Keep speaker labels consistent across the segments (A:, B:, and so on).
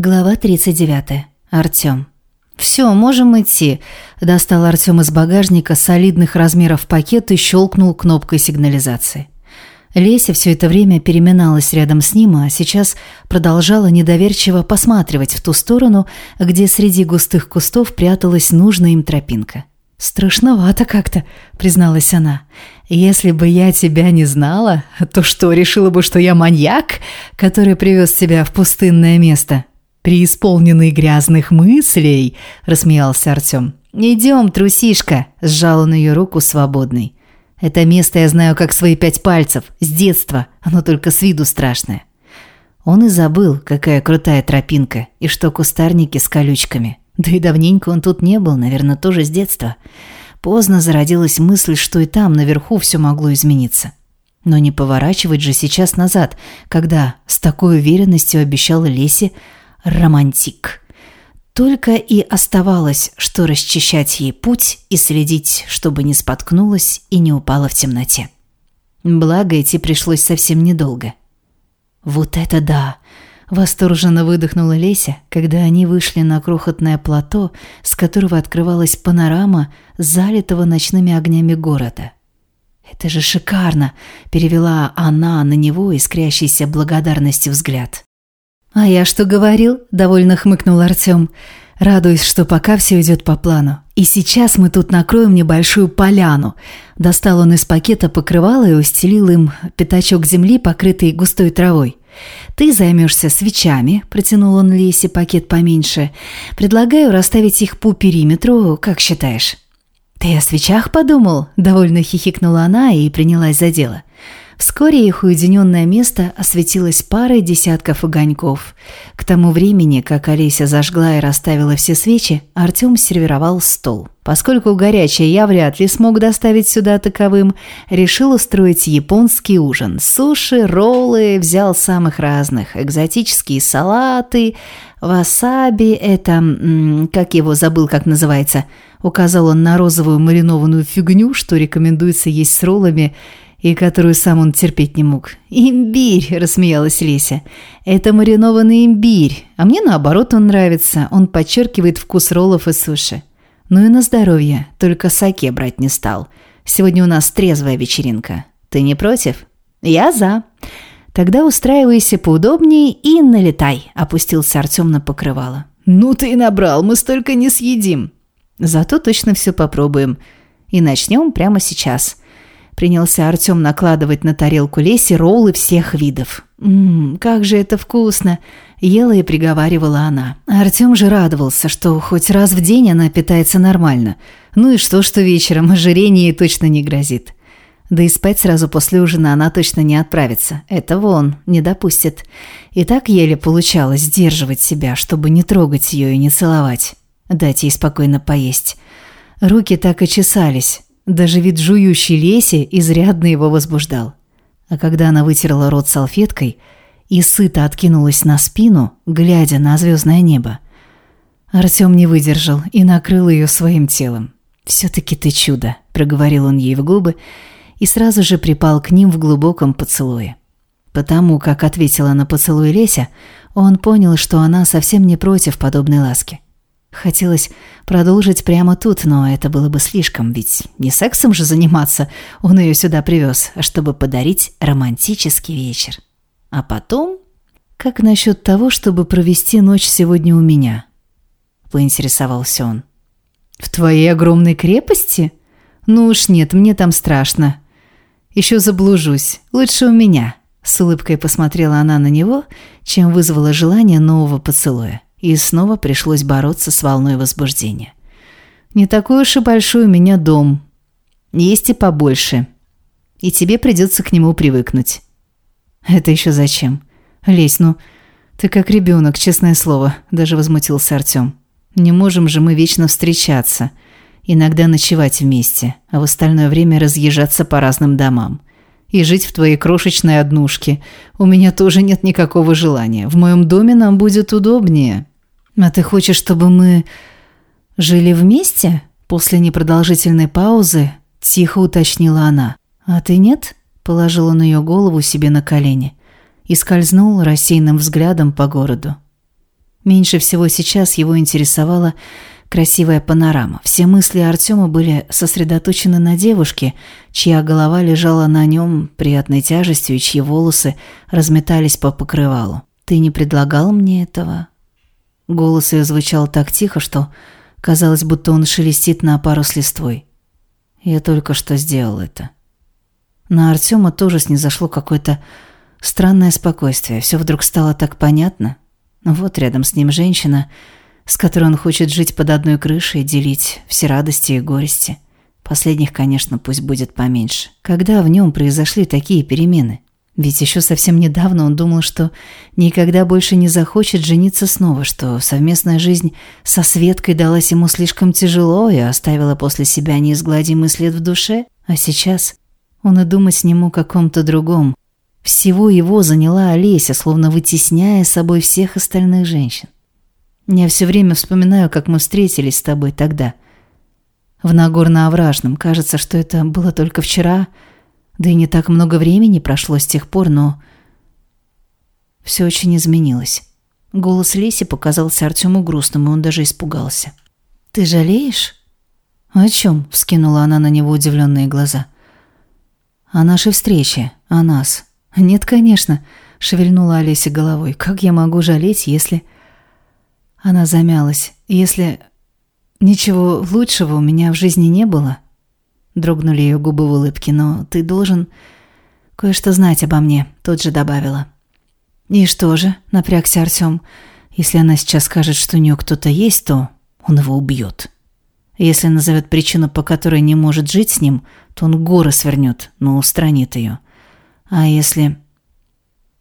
A: Глава 39. Артём. «Всё, можем идти», – достал Артём из багажника солидных размеров пакет и щелкнул кнопкой сигнализации. Леся все это время переминалась рядом с ним, а сейчас продолжала недоверчиво посматривать в ту сторону, где среди густых кустов пряталась нужная им тропинка. «Страшновато как-то», – призналась она. «Если бы я тебя не знала, то что, решила бы, что я маньяк, который привез тебя в пустынное место?» «Преисполненный грязных мыслей», – рассмеялся Артем. «Идем, трусишка», – сжал он ее руку свободной. «Это место я знаю как свои пять пальцев, с детства, оно только с виду страшное». Он и забыл, какая крутая тропинка, и что кустарники с колючками – да и давненько он тут не был, наверное, тоже с детства. Поздно зародилась мысль, что и там, наверху, все могло измениться. Но не поворачивать же сейчас назад, когда с такой уверенностью обещала Лесе романтик. Только и оставалось, что расчищать ей путь и следить, чтобы не споткнулась и не упала в темноте. Благо, идти пришлось совсем недолго. «Вот это да!» Восторженно выдохнула Леся, когда они вышли на крохотное плато, с которого открывалась панорама залитого ночными огнями города. «Это же шикарно!» – перевела она на него искрящийся благодарностью взгляд. «А я что говорил?» – довольно хмыкнул Артем, радуясь, что пока все идет по плану. «И сейчас мы тут накроем небольшую поляну». Достал он из пакета покрывало и устелил им пятачок земли, покрытый густой травой. «Ты займешься свечами», – протянул он Лесе пакет поменьше. «Предлагаю расставить их по периметру, как считаешь?» «Ты о свечах подумал?» – довольно хихикнула она и принялась за дело. Вскоре их уединенное место осветилось парой десятков огоньков. К тому времени, как Олеся зажгла и расставила все свечи, Артем сервировал стол. Поскольку горячее я вряд ли смог доставить сюда таковым, решил устроить японский ужин. Суши, роллы, взял самых разных, экзотические салаты, васаби, это, как его забыл, как называется, указал он на розовую маринованную фигню, что рекомендуется есть с роллами, и которую сам он терпеть не мог. «Имбирь!» – рассмеялась Леся. «Это маринованный имбирь, а мне наоборот он нравится. Он подчеркивает вкус роллов и суши. Ну и на здоровье, только саке брать не стал. Сегодня у нас трезвая вечеринка. Ты не против?» «Я за!» «Тогда устраивайся поудобнее и налетай», – опустился Артем на покрывало. «Ну ты и набрал, мы столько не съедим!» «Зато точно все попробуем. И начнем прямо сейчас». Принялся Артем накладывать на тарелку Леси роллы всех видов. «Ммм, как же это вкусно!» Ела и приговаривала она. Артем же радовался, что хоть раз в день она питается нормально. Ну и что, что вечером ожирение точно не грозит. Да и спать сразу после ужина она точно не отправится. Это вон, не допустит. И так еле получалось сдерживать себя, чтобы не трогать ее и не целовать. Дать ей спокойно поесть. Руки так и чесались. Даже вид жующей Леси изрядно его возбуждал. А когда она вытерла рот салфеткой и сыто откинулась на спину, глядя на звездное небо, Артем не выдержал и накрыл ее своим телом. «Все-таки ты чудо», – проговорил он ей в губы и сразу же припал к ним в глубоком поцелуе. Потому как ответила на поцелуй Леся, он понял, что она совсем не против подобной ласки. Хотелось продолжить прямо тут, но это было бы слишком, ведь не сексом же заниматься он ее сюда привез, а чтобы подарить романтический вечер. А потом... «Как насчет того, чтобы провести ночь сегодня у меня?» – поинтересовался он. «В твоей огромной крепости? Ну уж нет, мне там страшно. Еще заблужусь. Лучше у меня», – с улыбкой посмотрела она на него, чем вызвала желание нового поцелуя и снова пришлось бороться с волной возбуждения. «Не такой уж и большой у меня дом. Есть и побольше. И тебе придется к нему привыкнуть». «Это еще зачем?» «Лесь, ну, ты как ребенок, честное слово», – даже возмутился Артем. «Не можем же мы вечно встречаться, иногда ночевать вместе, а в остальное время разъезжаться по разным домам» и жить в твоей крошечной однушке. У меня тоже нет никакого желания. В моем доме нам будет удобнее». «А ты хочешь, чтобы мы жили вместе?» После непродолжительной паузы тихо уточнила она. «А ты нет?» – положил он ее голову себе на колени и скользнул рассеянным взглядом по городу. Меньше всего сейчас его интересовала красивая панорама. Все мысли Артема были сосредоточены на девушке, чья голова лежала на нем приятной тяжестью и чьи волосы разметались по покрывалу. «Ты не предлагал мне этого?» Голос ее звучал так тихо, что казалось, будто он шелестит на пару с листвой. «Я только что сделал это». На Артема тоже снизошло какое-то странное спокойствие. Все вдруг стало так понятно. Вот рядом с ним женщина – с которой он хочет жить под одной крышей, делить все радости и горести. Последних, конечно, пусть будет поменьше. Когда в нем произошли такие перемены? Ведь еще совсем недавно он думал, что никогда больше не захочет жениться снова, что совместная жизнь со Светкой далась ему слишком тяжело и оставила после себя неизгладимый след в душе. А сейчас он и думать не мог о ком-то другом. Всего его заняла Олеся, словно вытесняя собой всех остальных женщин. Я все время вспоминаю, как мы встретились с тобой тогда. В Нагорно-Овражном. Кажется, что это было только вчера. Да и не так много времени прошло с тех пор, но... Все очень изменилось. Голос Леси показался Артему грустным, и он даже испугался. «Ты жалеешь?» «О чем?» – вскинула она на него удивленные глаза. «О нашей встрече. О нас». «Нет, конечно», – шевельнула Олеся головой. «Как я могу жалеть, если...» Она замялась. «Если ничего лучшего у меня в жизни не было...» Дрогнули ее губы в улыбке. «Но ты должен кое-что знать обо мне», тут же добавила. «И что же?» – напрягся Артем. «Если она сейчас скажет, что у нее кто-то есть, то он его убьет. Если назовет причину, по которой не может жить с ним, то он горы свернет, но устранит ее. А если...»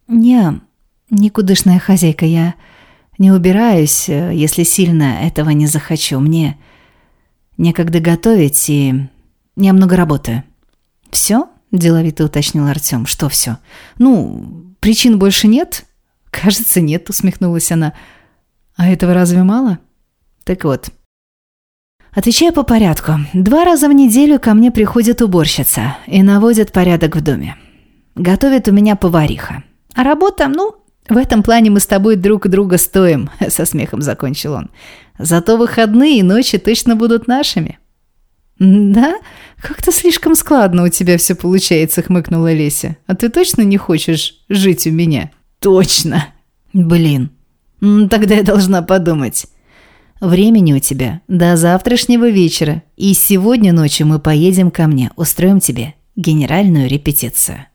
A: «Не, никудышная хозяйка, я...» Не убираюсь, э, если сильно этого не захочу. Мне некогда готовить, и я много работаю. Все? деловито уточнил Артем. Что все? Ну, причин больше нет? Кажется, нет, усмехнулась она. А этого разве мало? Так вот. Отвечаю по порядку. Два раза в неделю ко мне приходит уборщица и наводит порядок в доме. Готовит у меня повариха. А работа, ну, «В этом плане мы с тобой друг друга стоим», — со смехом закончил он. «Зато выходные и ночи точно будут нашими». «Да? Как-то слишком складно у тебя все получается», — хмыкнула Леся. «А ты точно не хочешь жить у меня?» «Точно!» «Блин, тогда я должна подумать». «Времени у тебя до завтрашнего вечера, и сегодня ночью мы поедем ко мне, устроим тебе генеральную репетицию».